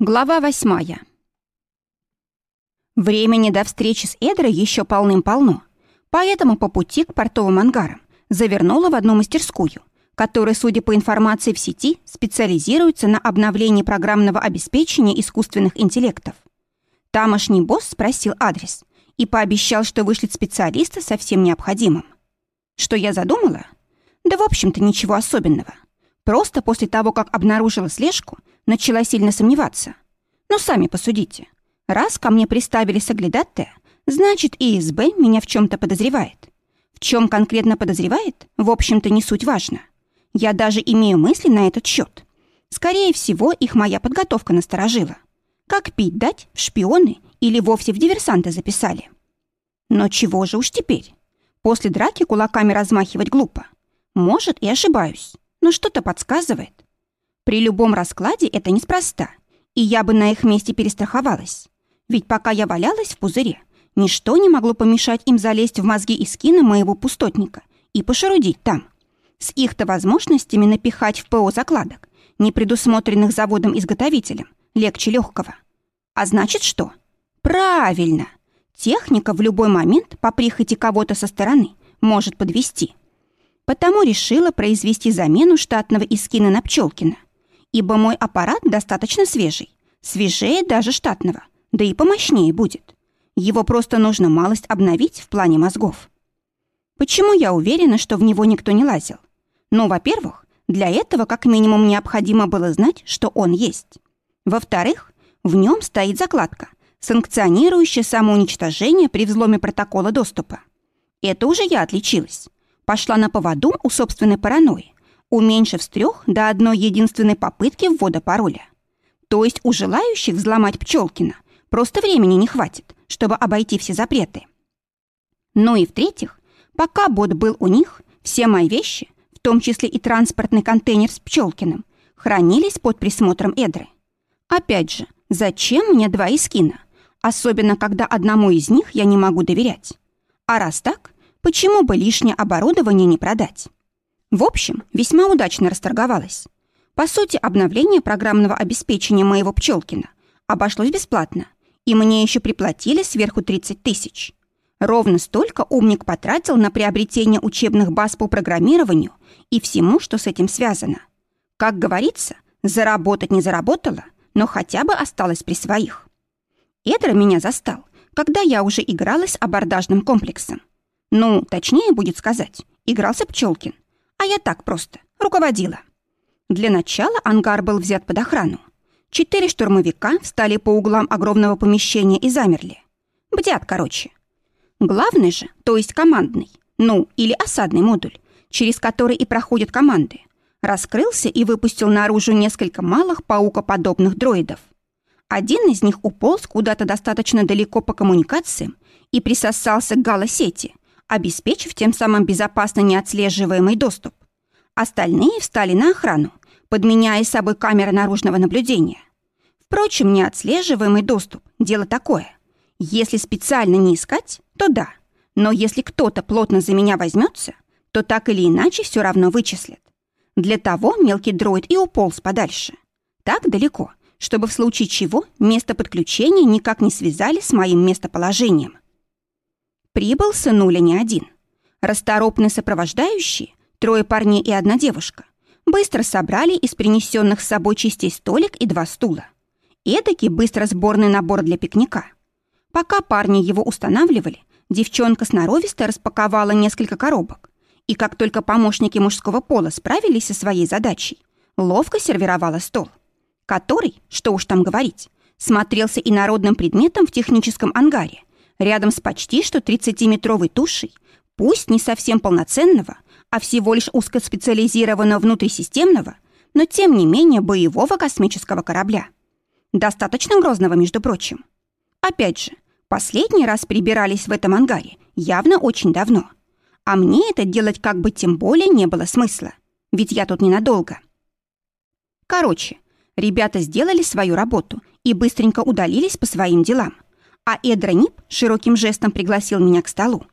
Глава восьмая. Времени до встречи с Эдрой еще полным-полно, поэтому по пути к портовым ангарам завернула в одну мастерскую, которая, судя по информации в сети, специализируется на обновлении программного обеспечения искусственных интеллектов. Тамошний босс спросил адрес и пообещал, что вышлет специалиста со всем необходимым. Что я задумала? Да, в общем-то, ничего особенного. Просто после того, как обнаружила слежку, начала сильно сомневаться. Но сами посудите. Раз ко мне приставили соглядатая, значит, ИСБ меня в чем-то подозревает. В чем конкретно подозревает, в общем-то, не суть важно. Я даже имею мысли на этот счет. Скорее всего, их моя подготовка насторожила. Как пить дать, в шпионы или вовсе в диверсанты записали. Но чего же уж теперь? После драки кулаками размахивать глупо. Может, и ошибаюсь, но что-то подсказывает. При любом раскладе это неспроста, и я бы на их месте перестраховалась. Ведь пока я валялась в пузыре, ничто не могло помешать им залезть в мозги и скины моего пустотника и пошарудить там. С их-то возможностями напихать в ПО закладок, не предусмотренных заводом-изготовителем, легче легкого. А значит что? Правильно! Техника в любой момент по прихоти кого-то со стороны может подвести. Потому решила произвести замену штатного Искина на Пчелкина ибо мой аппарат достаточно свежий, свежее даже штатного, да и помощнее будет. Его просто нужно малость обновить в плане мозгов. Почему я уверена, что в него никто не лазил? Ну, во-первых, для этого как минимум необходимо было знать, что он есть. Во-вторых, в нем стоит закладка, санкционирующая самоуничтожение при взломе протокола доступа. Это уже я отличилась. Пошла на поводу у собственной паранойи уменьшив с трех до одной единственной попытки ввода пароля. То есть у желающих взломать Пчелкина просто времени не хватит, чтобы обойти все запреты. Ну и в-третьих, пока бот был у них, все мои вещи, в том числе и транспортный контейнер с Пчелкиным, хранились под присмотром Эдры. Опять же, зачем мне два искина? Особенно, когда одному из них я не могу доверять. А раз так, почему бы лишнее оборудование не продать? В общем, весьма удачно расторговалась. По сути, обновление программного обеспечения моего Пчелкина обошлось бесплатно, и мне еще приплатили сверху 30 тысяч. Ровно столько умник потратил на приобретение учебных баз по программированию и всему, что с этим связано. Как говорится, заработать не заработала, но хотя бы осталась при своих. Эдра меня застал, когда я уже игралась абордажным комплексом. Ну, точнее будет сказать, игрался Пчелкин — а я так просто, руководила. Для начала ангар был взят под охрану. Четыре штурмовика встали по углам огромного помещения и замерли. Бдят, короче. Главный же, то есть командный, ну, или осадный модуль, через который и проходят команды, раскрылся и выпустил наружу несколько малых паукоподобных дроидов. Один из них уполз куда-то достаточно далеко по коммуникациям и присосался к галосети, обеспечив тем самым безопасно неотслеживаемый доступ. Остальные встали на охрану, подменяя собой камеры наружного наблюдения. Впрочем, неотслеживаемый доступ – дело такое. Если специально не искать, то да. Но если кто-то плотно за меня возьмется, то так или иначе все равно вычислят. Для того мелкий дроид и уполз подальше. Так далеко, чтобы в случае чего место подключения никак не связали с моим местоположением. Прибыл сынуля не один. Расторопные сопровождающие, трое парней и одна девушка, быстро собрали из принесенных с собой частей столик и два стула. Эдакий быстро сборный набор для пикника. Пока парни его устанавливали, девчонка сноровисто распаковала несколько коробок. И как только помощники мужского пола справились со своей задачей, ловко сервировала стол, который, что уж там говорить, смотрелся инородным предметом в техническом ангаре, рядом с почти что 30-метровой тушей, пусть не совсем полноценного, а всего лишь узкоспециализированного внутрисистемного, но тем не менее боевого космического корабля. Достаточно грозного, между прочим. Опять же, последний раз прибирались в этом ангаре явно очень давно. А мне это делать как бы тем более не было смысла, ведь я тут ненадолго. Короче, ребята сделали свою работу и быстренько удалились по своим делам – а Эдронип широким жестом пригласил меня к столу.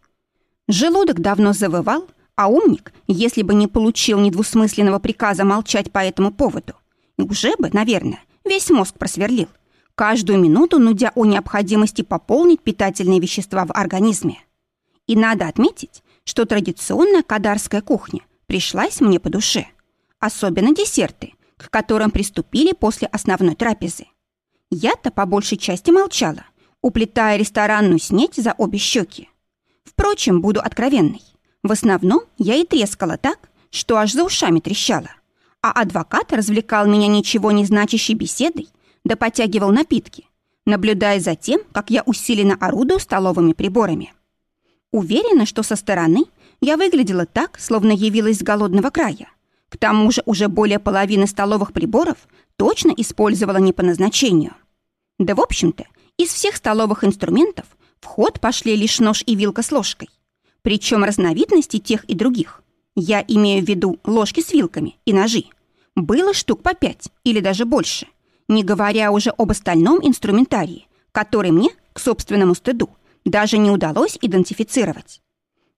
Желудок давно завывал, а умник, если бы не получил недвусмысленного приказа молчать по этому поводу, уже бы, наверное, Весь мозг просверлил, каждую минуту нудя о необходимости пополнить питательные вещества в организме. И надо отметить, что традиционная кадарская кухня пришлась мне по душе. Особенно десерты, к которым приступили после основной трапезы. Я-то по большей части молчала, уплетая ресторанную снеть за обе щеки. Впрочем, буду откровенной. В основном я и трескала так, что аж за ушами трещала. А адвокат развлекал меня ничего не значащей беседой, да потягивал напитки, наблюдая за тем, как я усиленно орудую столовыми приборами. Уверена, что со стороны я выглядела так, словно явилась с голодного края. К тому же уже более половины столовых приборов точно использовала не по назначению. Да, в общем-то, из всех столовых инструментов в ход пошли лишь нож и вилка с ложкой. Причем разновидностей тех и других, я имею в виду ложки с вилками и ножи, было штук по пять или даже больше, не говоря уже об остальном инструментарии, который мне, к собственному стыду, даже не удалось идентифицировать.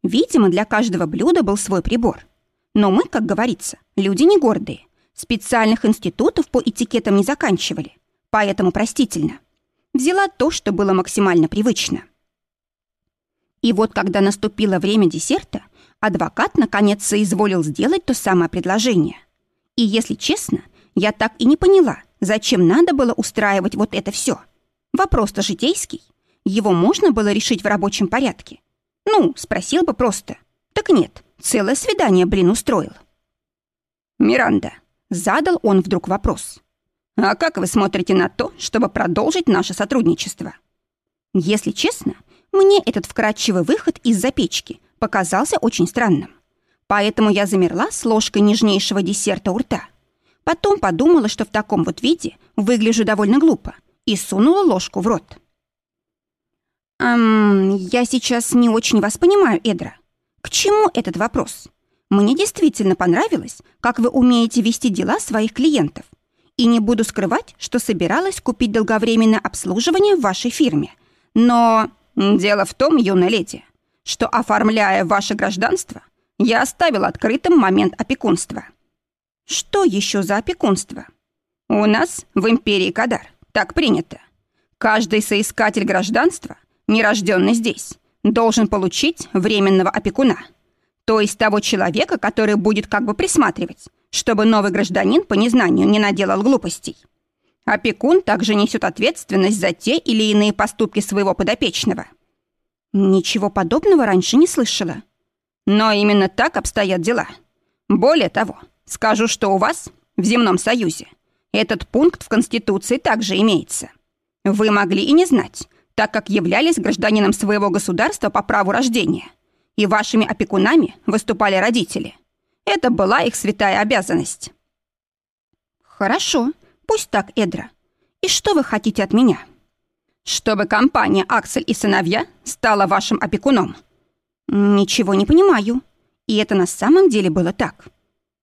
Видимо, для каждого блюда был свой прибор. Но мы, как говорится, люди не гордые. Специальных институтов по этикетам не заканчивали. Поэтому простительно. Взяла то, что было максимально привычно. И вот когда наступило время десерта, адвокат наконец соизволил сделать то самое предложение. И, если честно, я так и не поняла, зачем надо было устраивать вот это все. Вопрос-то житейский. Его можно было решить в рабочем порядке. Ну, спросил бы просто. Так нет, целое свидание, блин, устроил. «Миранда», — задал он вдруг вопрос. «А как вы смотрите на то, чтобы продолжить наше сотрудничество?» Если честно, мне этот вкрадчивый выход из-за печки показался очень странным. Поэтому я замерла с ложкой нежнейшего десерта у рта. Потом подумала, что в таком вот виде выгляжу довольно глупо, и сунула ложку в рот. «Эм, я сейчас не очень вас понимаю, Эдра. К чему этот вопрос? Мне действительно понравилось, как вы умеете вести дела своих клиентов. И не буду скрывать, что собиралась купить долговременное обслуживание в вашей фирме. Но дело в том, юная леди, что, оформляя ваше гражданство, я оставил открытым момент опекунства. Что еще за опекунство? У нас в империи Кадар так принято. Каждый соискатель гражданства нерожденный здесь, должен получить временного опекуна. То есть того человека, который будет как бы присматривать, чтобы новый гражданин по незнанию не наделал глупостей. Опекун также несет ответственность за те или иные поступки своего подопечного. Ничего подобного раньше не слышала. Но именно так обстоят дела. Более того, скажу, что у вас в Земном Союзе этот пункт в Конституции также имеется. Вы могли и не знать, так как являлись гражданином своего государства по праву рождения. И вашими опекунами выступали родители. Это была их святая обязанность. Хорошо, пусть так, Эдра. И что вы хотите от меня? Чтобы компания «Аксель и сыновья» стала вашим опекуном. Ничего не понимаю. И это на самом деле было так.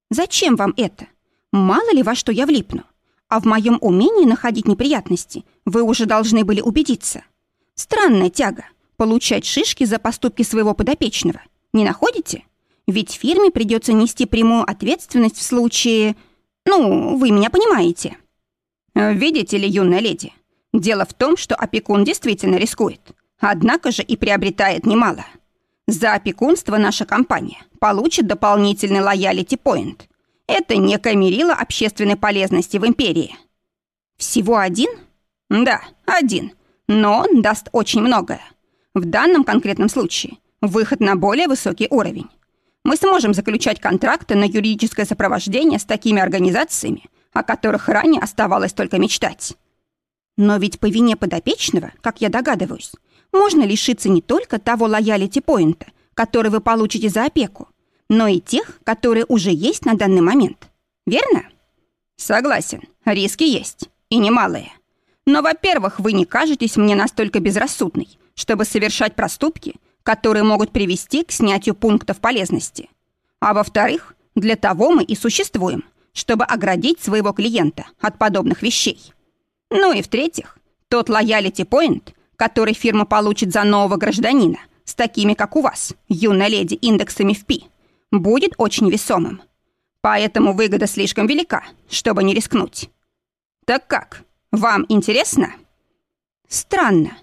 Зачем вам это? Мало ли во что я влипну. А в моем умении находить неприятности вы уже должны были убедиться. Странная тяга — получать шишки за поступки своего подопечного. Не находите? Ведь фирме придется нести прямую ответственность в случае... Ну, вы меня понимаете. Видите ли, юная леди, дело в том, что опекун действительно рискует, однако же и приобретает немало. За опекунство наша компания получит дополнительный лоялити поинт. Это некое мерило общественной полезности в империи. Всего один? Да, один — но он даст очень многое. В данном конкретном случае выход на более высокий уровень. Мы сможем заключать контракты на юридическое сопровождение с такими организациями, о которых ранее оставалось только мечтать. Но ведь по вине подопечного, как я догадываюсь, можно лишиться не только того лоялити-поинта, который вы получите за опеку, но и тех, которые уже есть на данный момент. Верно? Согласен, риски есть, и немалые. Но, во-первых, вы не кажетесь мне настолько безрассудной, чтобы совершать проступки, которые могут привести к снятию пунктов полезности. А во-вторых, для того мы и существуем, чтобы оградить своего клиента от подобных вещей. Ну и в-третьих, тот point, который фирма получит за нового гражданина, с такими, как у вас, юная леди, индексами в пи, будет очень весомым. Поэтому выгода слишком велика, чтобы не рискнуть. Так как, вам интересно? Странно.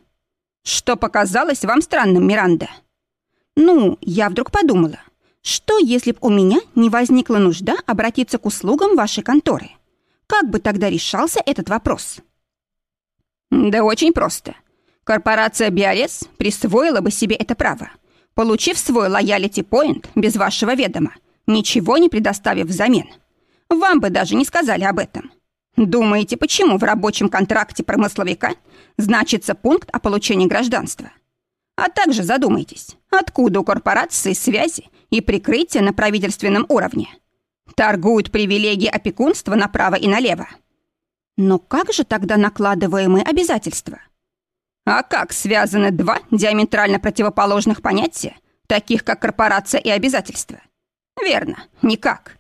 Что показалось вам странным, Миранда? Ну, я вдруг подумала, что если бы у меня не возникла нужда обратиться к услугам вашей конторы? Как бы тогда решался этот вопрос? Да очень просто. Корпорация Биорез присвоила бы себе это право, получив свой лоялити-поинт без вашего ведома, ничего не предоставив взамен. Вам бы даже не сказали об этом. Думаете, почему в рабочем контракте промысловика значится пункт о получении гражданства? А также задумайтесь, откуда у корпорации связи и прикрытия на правительственном уровне? Торгуют привилегии опекунства направо и налево. Но как же тогда накладываемые обязательства? А как связаны два диаметрально противоположных понятия, таких как корпорация и обязательства? Верно, никак.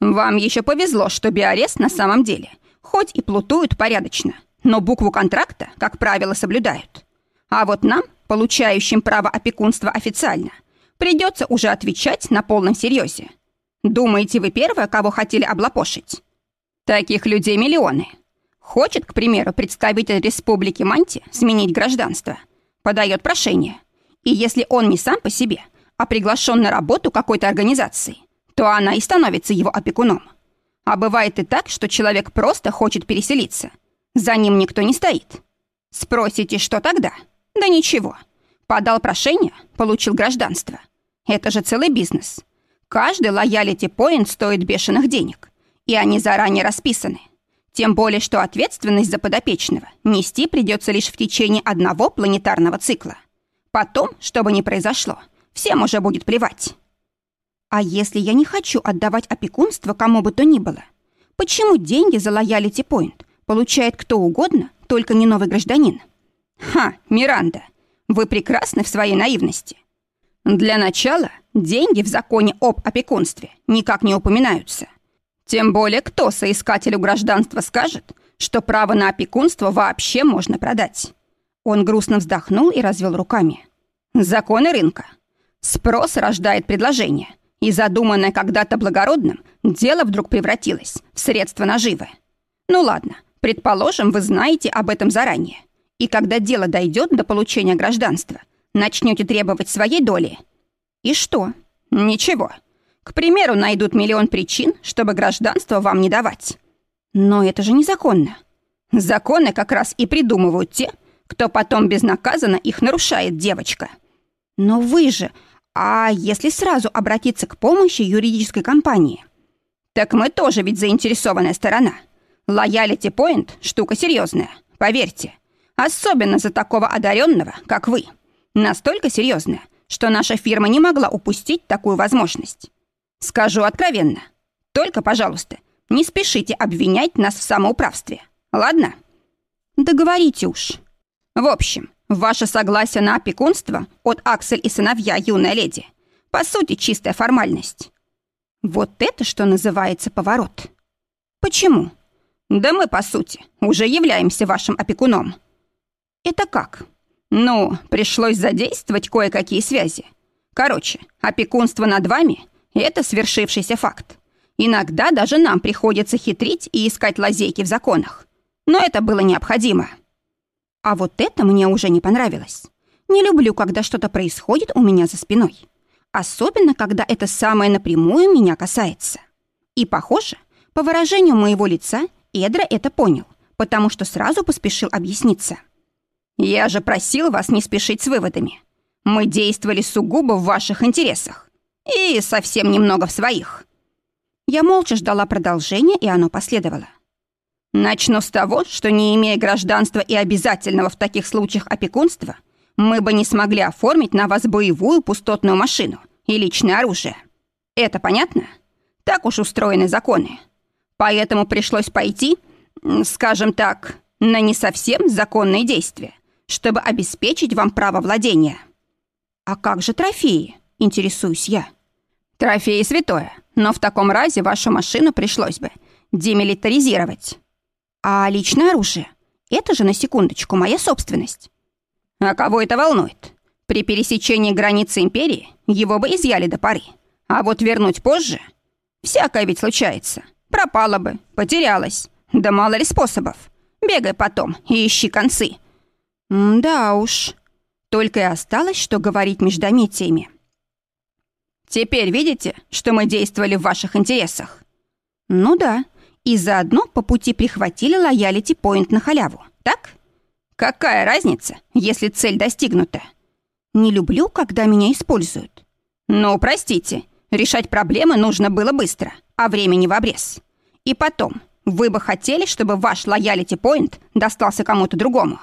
Вам еще повезло, что биорест на самом деле, хоть и плутуют порядочно, но букву контракта, как правило, соблюдают. А вот нам, получающим право опекунства официально, придется уже отвечать на полном серьезе. Думаете, вы первая, кого хотели облапошить? Таких людей миллионы. Хочет, к примеру, представитель Республики Манти сменить гражданство. Подает прошение. И если он не сам по себе, а приглашен на работу какой-то организации, то она и становится его опекуном. А бывает и так, что человек просто хочет переселиться. За ним никто не стоит. Спросите, что тогда? Да ничего. Подал прошение, получил гражданство. Это же целый бизнес. Каждый лоялити-поинт стоит бешеных денег. И они заранее расписаны. Тем более, что ответственность за подопечного нести придется лишь в течение одного планетарного цикла. Потом, что бы ни произошло, всем уже будет плевать. А если я не хочу отдавать опекунство кому бы то ни было? Почему деньги за лоялити поинт получает кто угодно, только не новый гражданин? Ха, Миранда, вы прекрасны в своей наивности. Для начала деньги в законе об опекунстве никак не упоминаются. Тем более, кто соискателю гражданства скажет, что право на опекунство вообще можно продать? Он грустно вздохнул и развел руками. Законы рынка. Спрос рождает предложение, и задуманное когда-то благородным, дело вдруг превратилось в средство наживы. Ну ладно, предположим, вы знаете об этом заранее. И когда дело дойдет до получения гражданства, начнете требовать своей доли. И что? Ничего. К примеру, найдут миллион причин, чтобы гражданство вам не давать. Но это же незаконно. Законы как раз и придумывают те, кто потом безнаказанно их нарушает, девочка. Но вы же а если сразу обратиться к помощи юридической компании? Так мы тоже ведь заинтересованная сторона. Лоялити Point – штука серьезная, поверьте. Особенно за такого одаренного, как вы. Настолько серьезная, что наша фирма не могла упустить такую возможность. Скажу откровенно. Только, пожалуйста, не спешите обвинять нас в самоуправстве. Ладно? Договорите уж. В общем, Ваше согласие на опекунство от Аксель и сыновья, юная леди, по сути, чистая формальность. Вот это, что называется, поворот. Почему? Да мы, по сути, уже являемся вашим опекуном. Это как? Ну, пришлось задействовать кое-какие связи. Короче, опекунство над вами — это свершившийся факт. Иногда даже нам приходится хитрить и искать лазейки в законах. Но это было необходимо. А вот это мне уже не понравилось. Не люблю, когда что-то происходит у меня за спиной. Особенно, когда это самое напрямую меня касается. И, похоже, по выражению моего лица, Эдра это понял, потому что сразу поспешил объясниться. «Я же просил вас не спешить с выводами. Мы действовали сугубо в ваших интересах. И совсем немного в своих». Я молча ждала продолжения, и оно последовало. Начну с того, что не имея гражданства и обязательного в таких случаях опекунства, мы бы не смогли оформить на вас боевую пустотную машину и личное оружие. Это понятно? Так уж устроены законы. Поэтому пришлось пойти, скажем так, на не совсем законные действия, чтобы обеспечить вам право владения. А как же трофеи, интересуюсь я. Трофеи святое, но в таком разе вашу машину пришлось бы демилитаризировать. А личное оружие? Это же, на секундочку, моя собственность. А кого это волнует? При пересечении границы империи его бы изъяли до поры. А вот вернуть позже? Всякое ведь случается. Пропало бы, потерялось. Да мало ли способов. Бегай потом и ищи концы. да уж. Только и осталось, что говорить междометиями. Теперь видите, что мы действовали в ваших интересах? Ну да. И заодно по пути прихватили лоялити-поинт на халяву, так? Какая разница, если цель достигнута? Не люблю, когда меня используют. Ну, простите, решать проблемы нужно было быстро, а времени в обрез. И потом, вы бы хотели, чтобы ваш лоялити-поинт достался кому-то другому.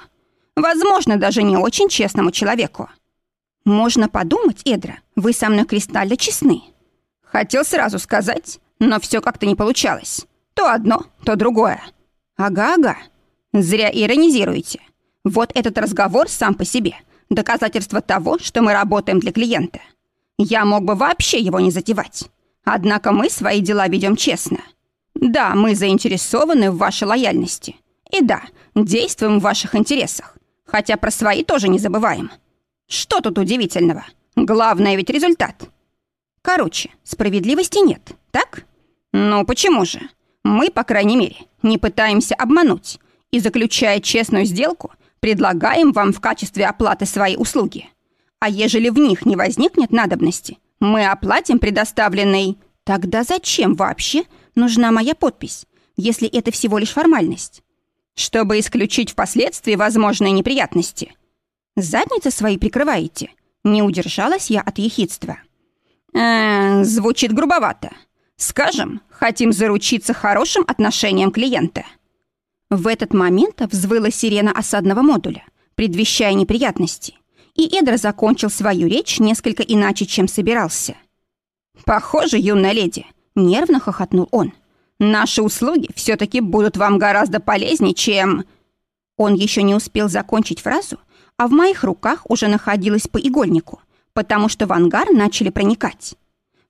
Возможно, даже не очень честному человеку. Можно подумать, Эдра, вы со мной кристально честны. Хотел сразу сказать, но все как-то не получалось. То одно, то другое. Ага-ага. Зря иронизируете. Вот этот разговор сам по себе – доказательство того, что мы работаем для клиента. Я мог бы вообще его не затевать. Однако мы свои дела ведем честно – да, мы заинтересованы в вашей лояльности. И да, действуем в ваших интересах. Хотя про свои тоже не забываем. Что тут удивительного? Главное ведь результат. Короче, справедливости нет, так? Ну почему же? Мы, по крайней мере, не пытаемся обмануть и, заключая честную сделку, предлагаем вам в качестве оплаты свои услуги. А ежели в них не возникнет надобности, мы оплатим предоставленный... Тогда зачем вообще нужна моя подпись, если это всего лишь формальность? Чтобы исключить впоследствии возможные неприятности. Задницы свои прикрываете. Не удержалась я от ехидства. Э, звучит грубовато. Скажем, хотим заручиться хорошим отношением клиента. В этот момент взвыла сирена осадного модуля, предвещая неприятности, и Эдра закончил свою речь несколько иначе, чем собирался. «Похоже, юная леди, Нервно хохотнул он. «Наши услуги все-таки будут вам гораздо полезнее, чем...» Он еще не успел закончить фразу, а в моих руках уже находилась по игольнику, потому что в ангар начали проникать.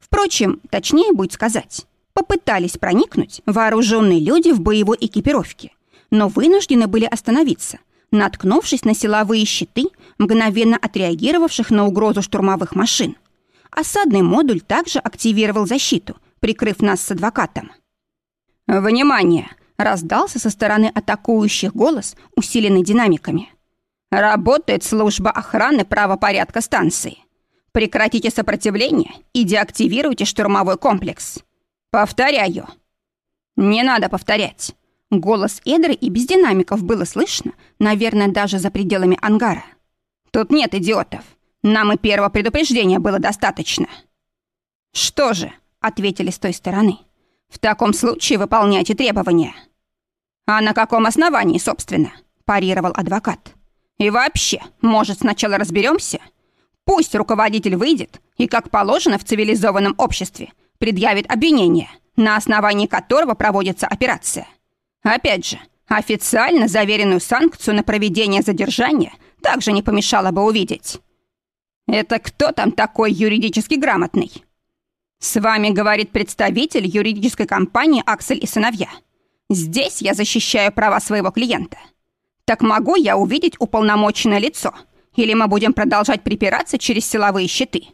Впрочем, точнее будет сказать, попытались проникнуть вооруженные люди в боевой экипировке, но вынуждены были остановиться, наткнувшись на силовые щиты, мгновенно отреагировавших на угрозу штурмовых машин. Осадный модуль также активировал защиту, прикрыв нас с адвокатом. «Внимание!» — раздался со стороны атакующих голос, усиленный динамиками. «Работает служба охраны правопорядка станции. Прекратите сопротивление и деактивируйте штурмовой комплекс. Повторяю». «Не надо повторять». Голос Эдры и без динамиков было слышно, наверное, даже за пределами ангара. «Тут нет идиотов. Нам и первого предупреждения было достаточно». «Что же?» ответили с той стороны. В таком случае выполняйте требования. А на каком основании, собственно? парировал адвокат. И вообще, может, сначала разберемся? Пусть руководитель выйдет и, как положено в цивилизованном обществе, предъявит обвинение, на основании которого проводится операция. Опять же, официально заверенную санкцию на проведение задержания также не помешало бы увидеть. Это кто там такой юридически грамотный? «С вами говорит представитель юридической компании «Аксель и сыновья». Здесь я защищаю права своего клиента. Так могу я увидеть уполномоченное лицо? Или мы будем продолжать припираться через силовые щиты?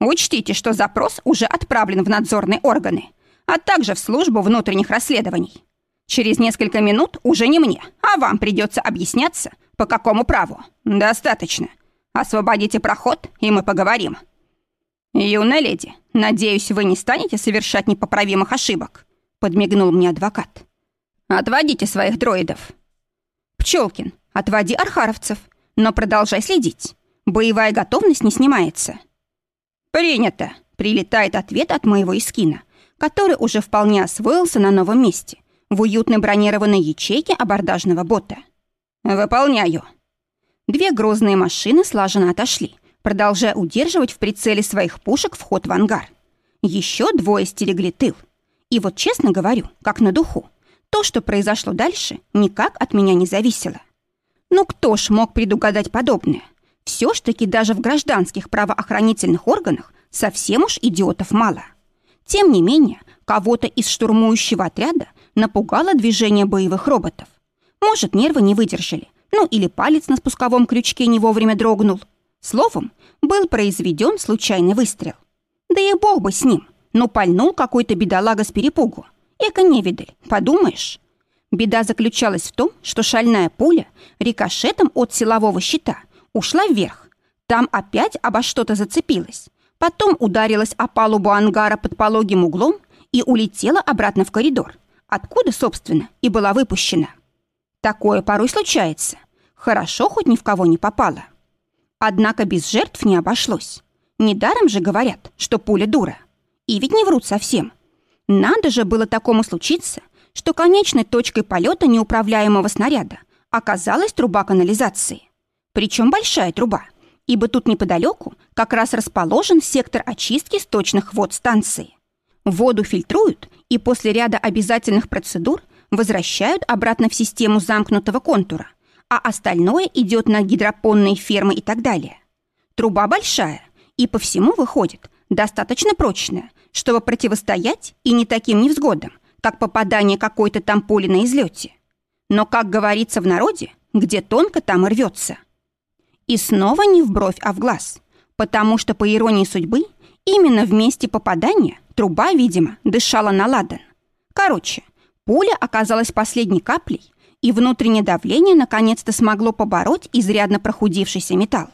Учтите, что запрос уже отправлен в надзорные органы, а также в службу внутренних расследований. Через несколько минут уже не мне, а вам придется объясняться, по какому праву. Достаточно. Освободите проход, и мы поговорим». «Юная леди, надеюсь, вы не станете совершать непоправимых ошибок», подмигнул мне адвокат. «Отводите своих дроидов». «Пчелкин, отводи архаровцев, но продолжай следить. Боевая готовность не снимается». «Принято», — прилетает ответ от моего Искина, который уже вполне освоился на новом месте, в уютной бронированной ячейке абордажного бота. «Выполняю». Две грозные машины слаженно отошли — продолжая удерживать в прицеле своих пушек вход в ангар. Еще двое стерегли тыл. И вот честно говорю, как на духу, то, что произошло дальше, никак от меня не зависело. Ну кто ж мог предугадать подобное? Все ж таки даже в гражданских правоохранительных органах совсем уж идиотов мало. Тем не менее, кого-то из штурмующего отряда напугало движение боевых роботов. Может, нервы не выдержали, ну или палец на спусковом крючке не вовремя дрогнул – Словом, был произведен случайный выстрел. Да и бог бы с ним, но пальнул какой-то бедолага с перепугу. Эко невидаль, подумаешь. Беда заключалась в том, что шальная пуля рикошетом от силового щита ушла вверх. Там опять обо что-то зацепилась. Потом ударилась о палубу ангара под пологим углом и улетела обратно в коридор, откуда, собственно, и была выпущена. Такое порой случается. Хорошо хоть ни в кого не попало. Однако без жертв не обошлось. Недаром же говорят, что пуля дура. И ведь не врут совсем. Надо же было такому случиться, что конечной точкой полета неуправляемого снаряда оказалась труба канализации. Причем большая труба, ибо тут неподалеку как раз расположен сектор очистки сточных вод станции. Воду фильтруют и после ряда обязательных процедур возвращают обратно в систему замкнутого контура, а остальное идет на гидропонные фермы и так далее. Труба большая и по всему выходит достаточно прочная, чтобы противостоять и не таким невзгодам, как попадание какой-то там пули на излете. Но, как говорится в народе, где тонко, там и рвется. И снова не в бровь, а в глаз, потому что, по иронии судьбы, именно в месте попадания труба, видимо, дышала на ладан. Короче, пуля оказалась последней каплей, и внутреннее давление наконец-то смогло побороть изрядно прохудившийся металл.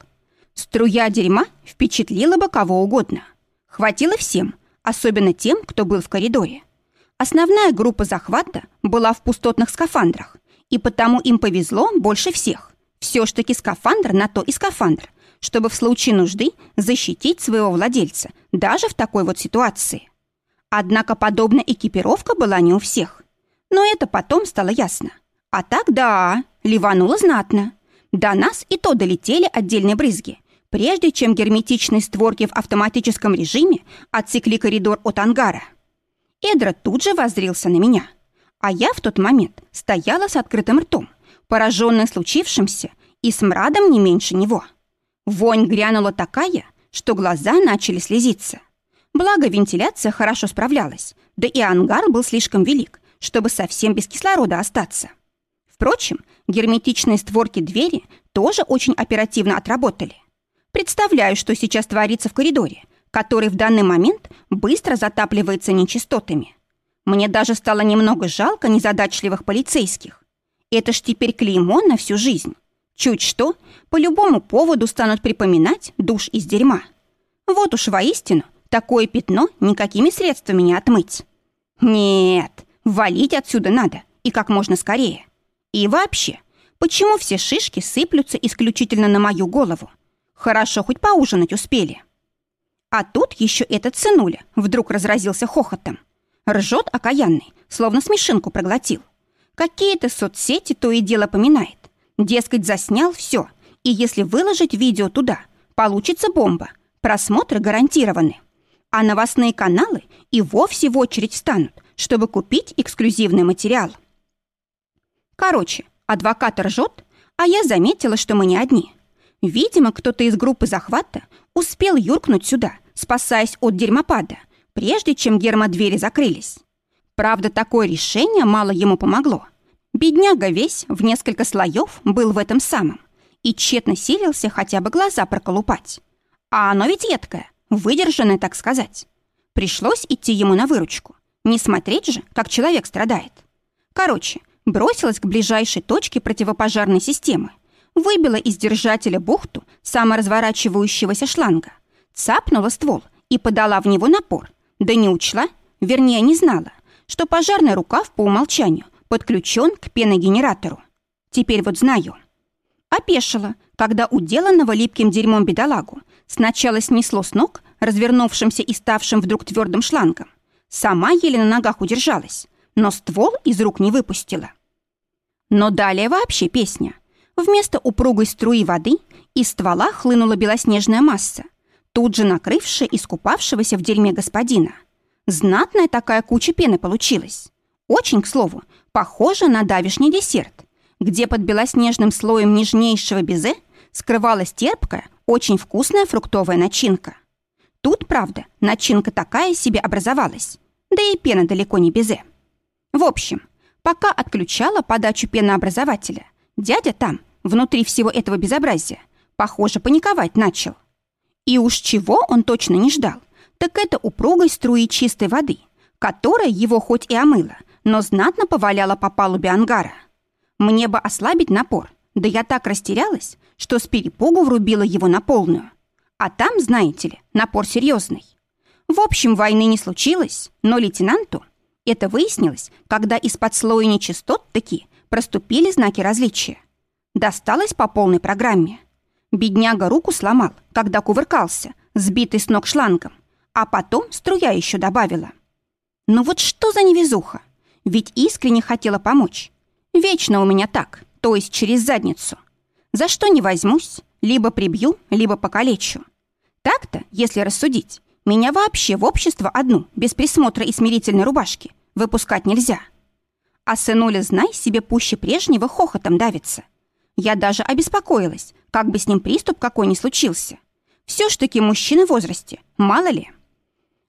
Струя дерьма впечатлила бы кого угодно. Хватило всем, особенно тем, кто был в коридоре. Основная группа захвата была в пустотных скафандрах, и потому им повезло больше всех. Все ж таки скафандр на то и скафандр, чтобы в случае нужды защитить своего владельца, даже в такой вот ситуации. Однако подобная экипировка была не у всех. Но это потом стало ясно. А так да, ливануло знатно. До нас и то долетели отдельные брызги, прежде чем герметичные створки в автоматическом режиме отсекли коридор от ангара. Эдра тут же воззрился на меня, а я в тот момент стояла с открытым ртом, пораженная случившимся и смрадом не меньше него. Вонь грянула такая, что глаза начали слезиться. Благо, вентиляция хорошо справлялась, да и ангар был слишком велик, чтобы совсем без кислорода остаться. Впрочем, герметичные створки двери тоже очень оперативно отработали. Представляю, что сейчас творится в коридоре, который в данный момент быстро затапливается нечистотами. Мне даже стало немного жалко незадачливых полицейских. Это ж теперь клеймо на всю жизнь. Чуть что, по любому поводу станут припоминать душ из дерьма. Вот уж воистину, такое пятно никакими средствами не отмыть. Нет, валить отсюда надо, и как можно скорее. И вообще, почему все шишки сыплются исключительно на мою голову? Хорошо, хоть поужинать успели. А тут еще этот сынуля вдруг разразился хохотом. Ржет окаянный, словно смешинку проглотил. Какие-то соцсети то и дело поминает. Дескать, заснял все, и если выложить видео туда, получится бомба. Просмотры гарантированы. А новостные каналы и вовсе в очередь станут, чтобы купить эксклюзивный материал. Короче, адвокат ржет, а я заметила, что мы не одни. Видимо, кто-то из группы захвата успел юркнуть сюда, спасаясь от дерьмопада, прежде чем гермодвери закрылись. Правда, такое решение мало ему помогло. Бедняга весь в несколько слоев был в этом самом и тщетно силился хотя бы глаза проколупать. А оно ведь едкое, выдержанное, так сказать. Пришлось идти ему на выручку. Не смотреть же, как человек страдает. Короче, бросилась к ближайшей точке противопожарной системы выбила из держателя бухту саморазворачивающегося шланга, цапнула ствол и подала в него напор, да не учла, вернее, не знала, что пожарный рукав по умолчанию подключен к пеногенератору. Теперь вот знаю. Опешила, когда уделанного липким дерьмом бедолагу сначала снесло с ног, развернувшимся и ставшим вдруг твердым шлангом. Сама еле на ногах удержалась, но ствол из рук не выпустила. Но далее вообще песня. Вместо упругой струи воды из ствола хлынула белоснежная масса, тут же накрывшая искупавшегося в дерьме господина. Знатная такая куча пены получилась. Очень, к слову, похожа на давишний десерт, где под белоснежным слоем нежнейшего безе скрывалась терпкая, очень вкусная фруктовая начинка. Тут, правда, начинка такая себе образовалась, да и пена далеко не безе. В общем, пока отключала подачу пенообразователя, Дядя там, внутри всего этого безобразия, похоже, паниковать начал. И уж чего он точно не ждал, так это упругой струи чистой воды, которая его хоть и омыла, но знатно поваляла по палубе ангара. Мне бы ослабить напор, да я так растерялась, что с перепугу врубила его на полную. А там, знаете ли, напор серьезный. В общем, войны не случилось, но лейтенанту это выяснилось, когда из-под слоя нечистот таки проступили знаки различия. Досталось по полной программе. Бедняга руку сломал, когда кувыркался, сбитый с ног шлангом, а потом струя еще добавила. Ну вот что за невезуха? Ведь искренне хотела помочь. Вечно у меня так, то есть через задницу. За что не возьмусь, либо прибью, либо покалечу. Так-то, если рассудить, меня вообще в общество одну, без присмотра и смирительной рубашки, выпускать нельзя. А сынуля, знай, себе пуще прежнего хохотом давится. Я даже обеспокоилась, как бы с ним приступ какой ни случился. Все ж таки мужчины в возрасте, мало ли.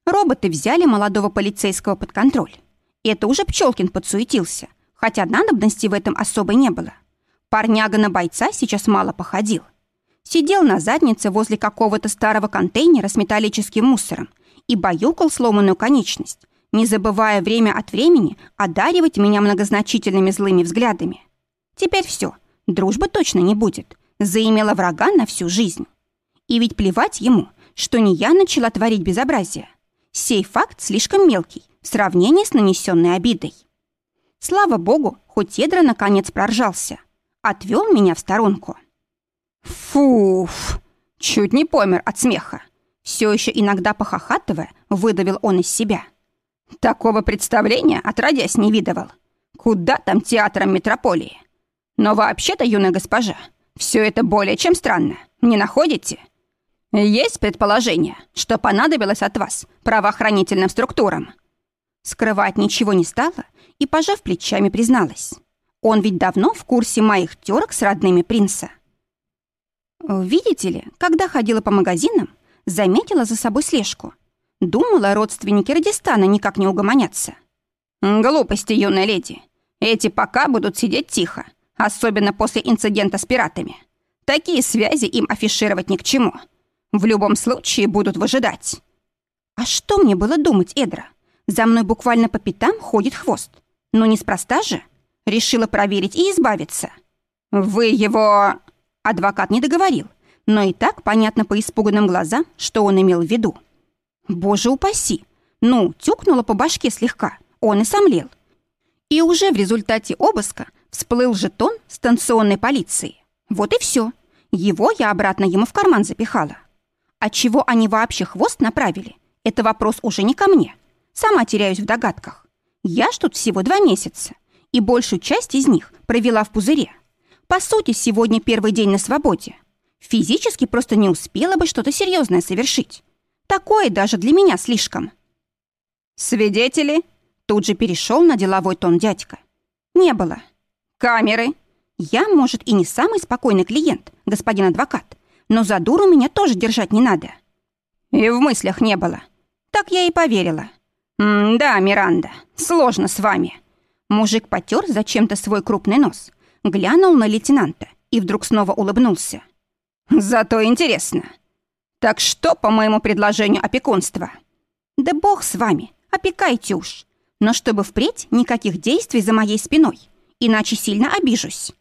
Роботы взяли молодого полицейского под контроль. Это уже Пчелкин подсуетился, хотя надобности в этом особо не было. Парняга на бойца сейчас мало походил. Сидел на заднице возле какого-то старого контейнера с металлическим мусором и баюкал сломанную конечность, не забывая время от времени одаривать меня многозначительными злыми взглядами. Теперь все, дружбы точно не будет. Заимела врага на всю жизнь. И ведь плевать ему, что не я начала творить безобразие. Сей факт слишком мелкий в сравнении с нанесенной обидой. Слава богу, хоть Эдра наконец проржался. Отвел меня в сторонку. Фуф! Чуть не помер от смеха. Все еще иногда похохатывая, выдавил он из себя. Такого представления отродясь не видывал. Куда там театром метрополии? Но вообще-то, юная госпожа, все это более чем странно. Не находите? Есть предположение, что понадобилось от вас правоохранительным структурам. Скрывать ничего не стала и, пожав плечами, призналась. Он ведь давно в курсе моих терок с родными принца. Видите ли, когда ходила по магазинам, заметила за собой слежку. Думала, родственники Радистана никак не угомонятся. Глупости, юная леди. Эти пока будут сидеть тихо, особенно после инцидента с пиратами. Такие связи им афишировать ни к чему. В любом случае будут выжидать. А что мне было думать, Эдра? За мной буквально по пятам ходит хвост. Но неспроста же. Решила проверить и избавиться. Вы его... Адвокат не договорил, но и так понятно по испуганным глазам, что он имел в виду. Боже упаси! Ну, тюкнула по башке слегка, он и сомлел. И уже в результате обыска всплыл жетон станционной полиции. Вот и все. Его я обратно ему в карман запихала. А чего они вообще хвост направили? Это вопрос уже не ко мне. Сама теряюсь в догадках. Я ж тут всего два месяца, и большую часть из них провела в пузыре. По сути, сегодня первый день на свободе. Физически просто не успела бы что-то серьезное совершить. Такое даже для меня слишком. «Свидетели?» Тут же перешел на деловой тон дядька. «Не было. Камеры?» «Я, может, и не самый спокойный клиент, господин адвокат, но за дуру меня тоже держать не надо». «И в мыслях не было. Так я и поверила». «Да, Миранда, сложно с вами». Мужик потер зачем-то свой крупный нос, глянул на лейтенанта и вдруг снова улыбнулся. «Зато интересно. Так что по моему предложению опекунства?» «Да бог с вами, опекайте уж. Но чтобы впредь никаких действий за моей спиной, иначе сильно обижусь».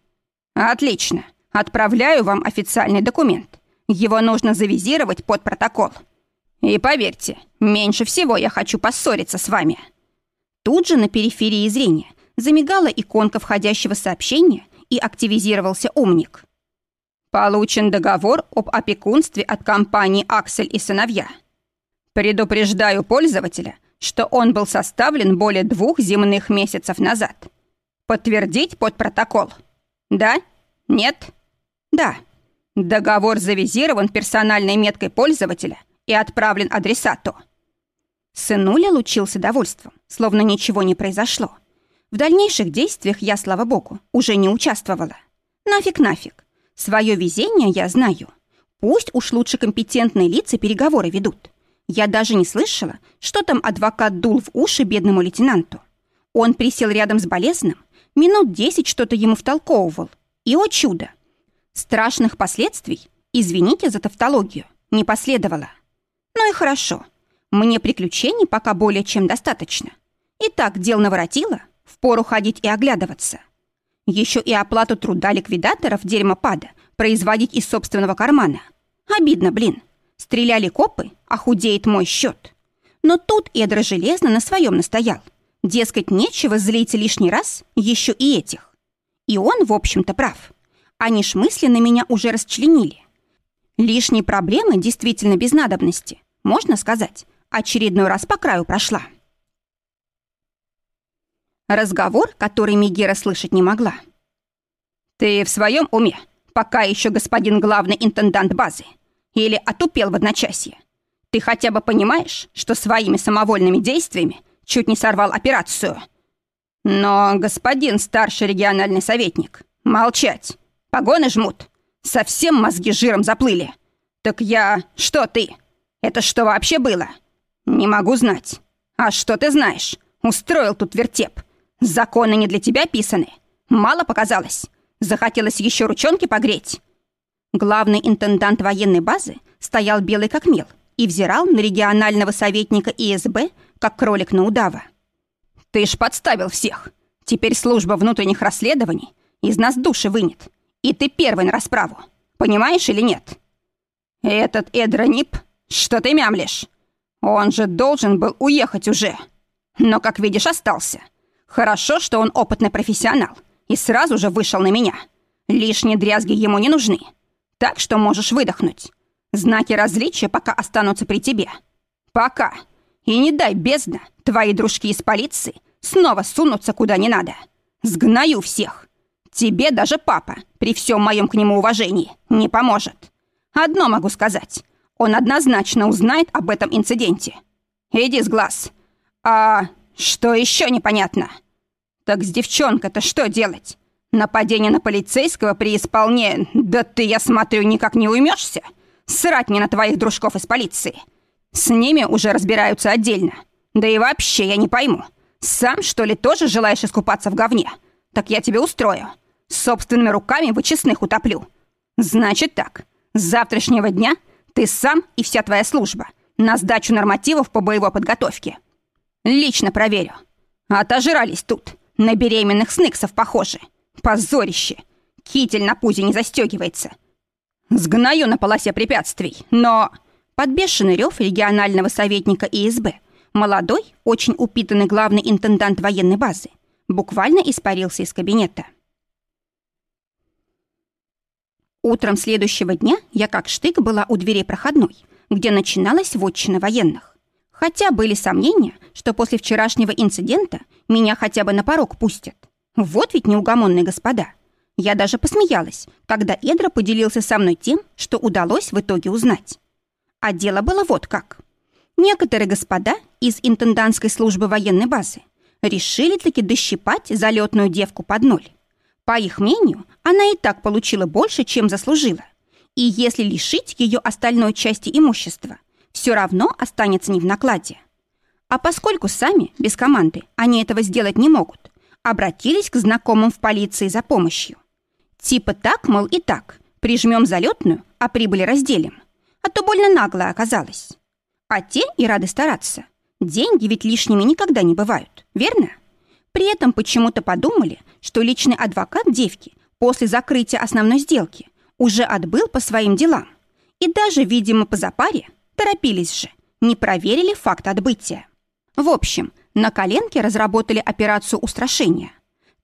«Отлично. Отправляю вам официальный документ. Его нужно завизировать под протокол. И поверьте, меньше всего я хочу поссориться с вами». Тут же на периферии зрения замигала иконка входящего сообщения и активизировался умник. Получен договор об опекунстве от компании «Аксель и сыновья». Предупреждаю пользователя, что он был составлен более двух земных месяцев назад. Подтвердить под протокол. Да? Нет? Да. Договор завизирован персональной меткой пользователя и отправлен адресату. Сынуля лучился довольством, словно ничего не произошло. В дальнейших действиях я, слава богу, уже не участвовала. Нафиг, нафиг. Свое везение я знаю. Пусть уж лучше компетентные лица переговоры ведут. Я даже не слышала, что там адвокат дул в уши бедному лейтенанту. Он присел рядом с болезным, минут десять что-то ему втолковывал. И, о чудо! Страшных последствий, извините за тавтологию, не последовало. Ну и хорошо. Мне приключений пока более чем достаточно. Итак, дел наворотило, впору ходить и оглядываться. Еще и оплату труда ликвидаторов дерьмопада производить из собственного кармана. Обидно, блин. Стреляли копы, а худеет мой счет. Но тут Эдра железно на своем настоял. Дескать, нечего злить лишний раз еще и этих. И он, в общем-то, прав. Они ж мысли на меня уже расчленили. Лишние проблемы действительно без надобности. Можно сказать, очередной раз по краю прошла. Разговор, который Мегера слышать не могла. «Ты в своем уме, пока еще господин главный интендант базы? Или отупел в одночасье? Ты хотя бы понимаешь, что своими самовольными действиями чуть не сорвал операцию?» «Но, господин старший региональный советник, молчать! Погоны жмут! Совсем мозги жиром заплыли! Так я... Что ты? Это что вообще было?» «Не могу знать. А что ты знаешь? Устроил тут вертеп. Законы не для тебя писаны. Мало показалось. Захотелось еще ручонки погреть». Главный интендант военной базы стоял белый как мел и взирал на регионального советника ИСБ, как кролик на удава. «Ты ж подставил всех. Теперь служба внутренних расследований из нас души вынет. И ты первый на расправу. Понимаешь или нет?» «Этот Эдронип, что ты мямлишь? Он же должен был уехать уже. Но, как видишь, остался. Хорошо, что он опытный профессионал и сразу же вышел на меня. Лишние дрязги ему не нужны. Так что можешь выдохнуть. Знаки различия пока останутся при тебе. Пока. И не дай бездна, твои дружки из полиции снова сунутся куда не надо. Сгною всех. Тебе даже папа, при всем моем к нему уважении, не поможет. Одно могу сказать. Он однозначно узнает об этом инциденте. Иди с глаз. А что еще непонятно? Так с девчонкой-то что делать? Нападение на полицейского при исполнении... Да ты, я смотрю, никак не уймешься. Срать мне на твоих дружков из полиции. С ними уже разбираются отдельно. Да и вообще я не пойму. Сам, что ли, тоже желаешь искупаться в говне? Так я тебе устрою. Собственными руками вычестных утоплю. Значит так, с завтрашнего дня ты сам и вся твоя служба на сдачу нормативов по боевой подготовке. Лично проверю. Отожрались тут. На беременных сныксов похожи. Позорище. Китель на пузе не застегивается. Сгною на полосе препятствий, но... Подбешенный рев регионального советника ИСБ, молодой, очень упитанный главный интендант военной базы, буквально испарился из кабинета. Утром следующего дня я как штык была у дверей проходной, где начиналась вотчина военных. Хотя были сомнения, что после вчерашнего инцидента меня хотя бы на порог пустят. Вот ведь неугомонные господа. Я даже посмеялась, когда Эдра поделился со мной тем, что удалось в итоге узнать. А дело было вот как. Некоторые господа из интендантской службы военной базы решили таки дощипать залетную девку под ноль. По их мнению, она и так получила больше, чем заслужила. И если лишить ее остальной части имущества, все равно останется не в накладе. А поскольку сами, без команды, они этого сделать не могут, обратились к знакомым в полиции за помощью. Типа так, мол, и так, прижмем залетную, а прибыли разделим. А то больно нагло оказалось. А те и рады стараться. Деньги ведь лишними никогда не бывают, верно? При этом почему-то подумали, что личный адвокат девки после закрытия основной сделки уже отбыл по своим делам. И даже, видимо, по запаре, торопились же, не проверили факт отбытия. В общем, на коленке разработали операцию устрашения.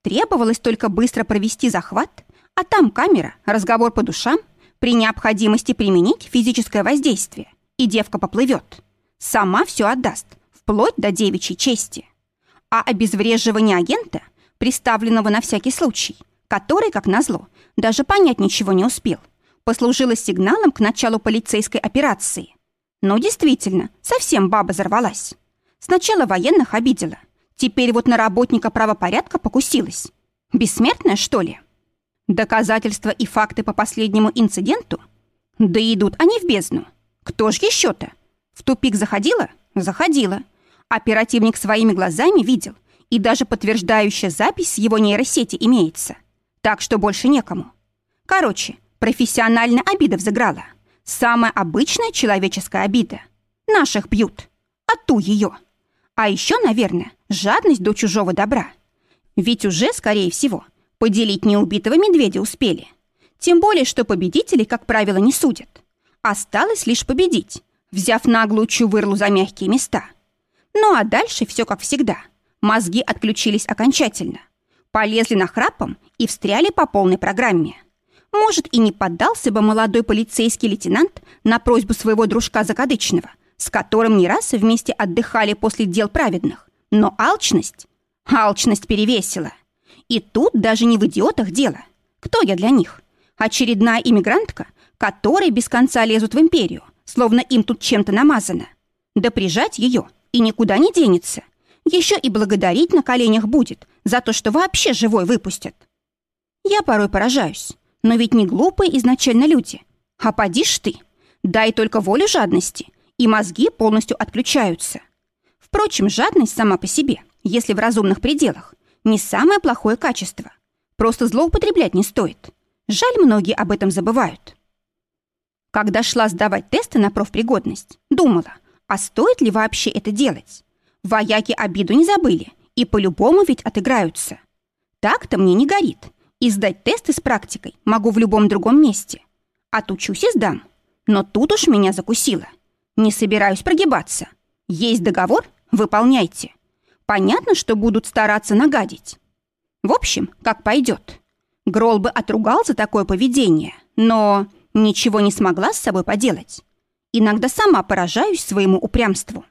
Требовалось только быстро провести захват, а там камера, разговор по душам, при необходимости применить физическое воздействие, и девка поплывет. Сама все отдаст, вплоть до девичьей чести а обезвреживание агента, приставленного на всякий случай, который, как назло, даже понять ничего не успел, послужило сигналом к началу полицейской операции. Но действительно, совсем баба взорвалась. Сначала военных обидела, теперь вот на работника правопорядка покусилась. Бессмертная, что ли? Доказательства и факты по последнему инциденту? Да идут они в бездну. Кто ж еще-то? В тупик заходила? Заходила. Оперативник своими глазами видел, и даже подтверждающая запись его нейросети имеется. Так что больше некому. Короче, профессионально обида взыграла. Самая обычная человеческая обида. Наших бьют. А ту ее. А еще, наверное, жадность до чужого добра. Ведь уже, скорее всего, поделить неубитого медведя успели. Тем более, что победителей, как правило, не судят. Осталось лишь победить, взяв наглую чувырлу за мягкие места. Ну а дальше все как всегда. Мозги отключились окончательно. Полезли на храпом и встряли по полной программе. Может, и не поддался бы молодой полицейский лейтенант на просьбу своего дружка Закадычного, с которым не раз вместе отдыхали после дел праведных. Но алчность... Алчность перевесила. И тут даже не в идиотах дело. Кто я для них? Очередная иммигрантка, которая без конца лезут в империю, словно им тут чем-то намазано. Да прижать ее и никуда не денется. Еще и благодарить на коленях будет за то, что вообще живой выпустят. Я порой поражаюсь. Но ведь не глупые изначально люди. А поди ж ты. Дай только волю жадности, и мозги полностью отключаются. Впрочем, жадность сама по себе, если в разумных пределах, не самое плохое качество. Просто злоупотреблять не стоит. Жаль, многие об этом забывают. Когда шла сдавать тесты на профпригодность, думала, а стоит ли вообще это делать? Вояки обиду не забыли и по-любому ведь отыграются. Так-то мне не горит, и сдать тесты с практикой могу в любом другом месте. Отучусь и сдам. Но тут уж меня закусило. Не собираюсь прогибаться. Есть договор? Выполняйте. Понятно, что будут стараться нагадить. В общем, как пойдет. Грол бы отругал за такое поведение, но ничего не смогла с собой поделать. Иногда сама поражаюсь своему упрямству.